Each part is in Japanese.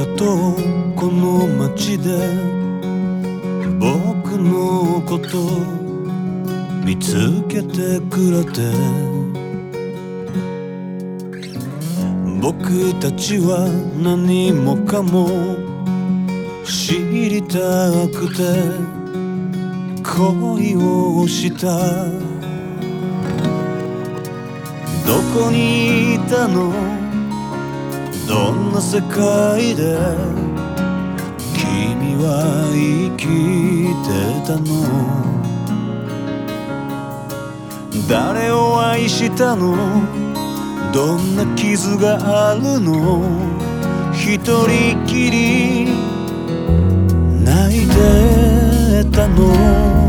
あとこの街で。僕のこと見つけてくれて。僕たちは何もかも知りたくて恋をした。どこにいたの？どんな世界で君は生きてたの？誰を愛したの？どんな傷があるの？一人きり泣いてたの？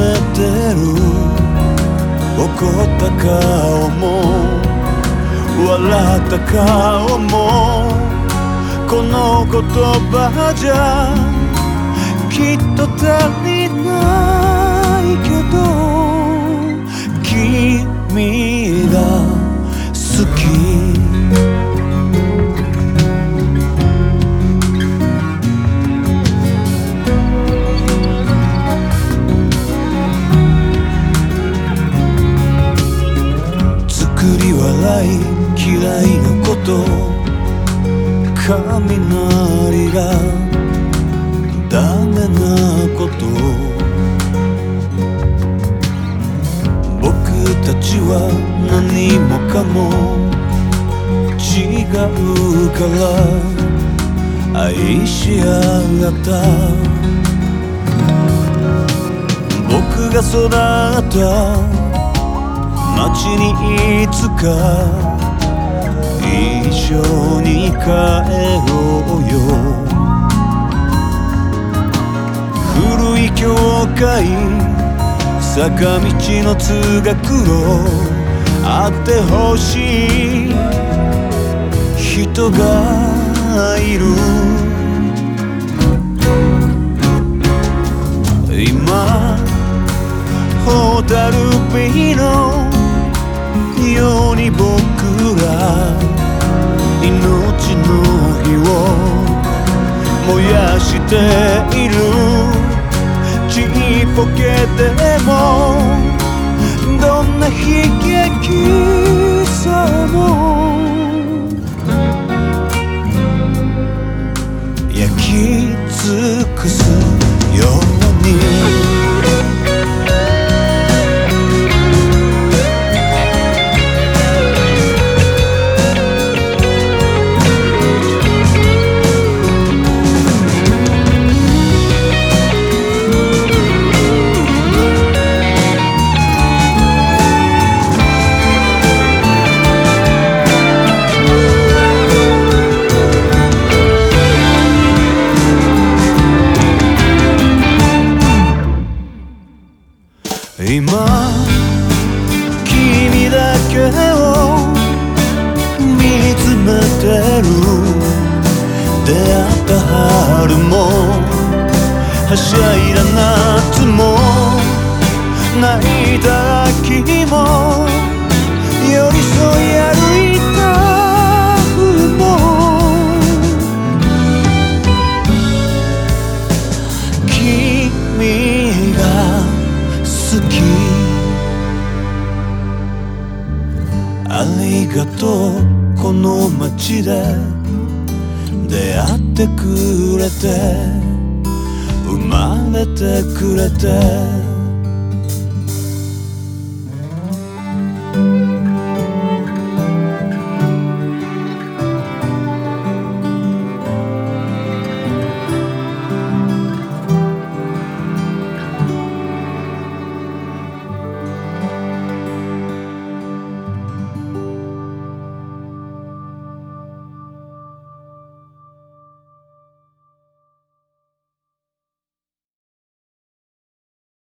めてる。怒った顔も笑った顔もこの言葉じゃきっと足りないけど君が好き。と雷がダメなこと。僕たちは何もかも違うから愛し合った。僕が育った街にいつか一緒に帰ろうよ。古い教会坂道の通学路あってほしい人がいる。今ホタルビのように僕命の火を燃やしているちっぽけでもどんな悲劇さも焼き尽くすように今君だけを見つめてる出会った春もはしゃいだ夏も泣いた秋も寄り添い歩いきありがとうこの街で。出会ってくれて。生まれてくれて。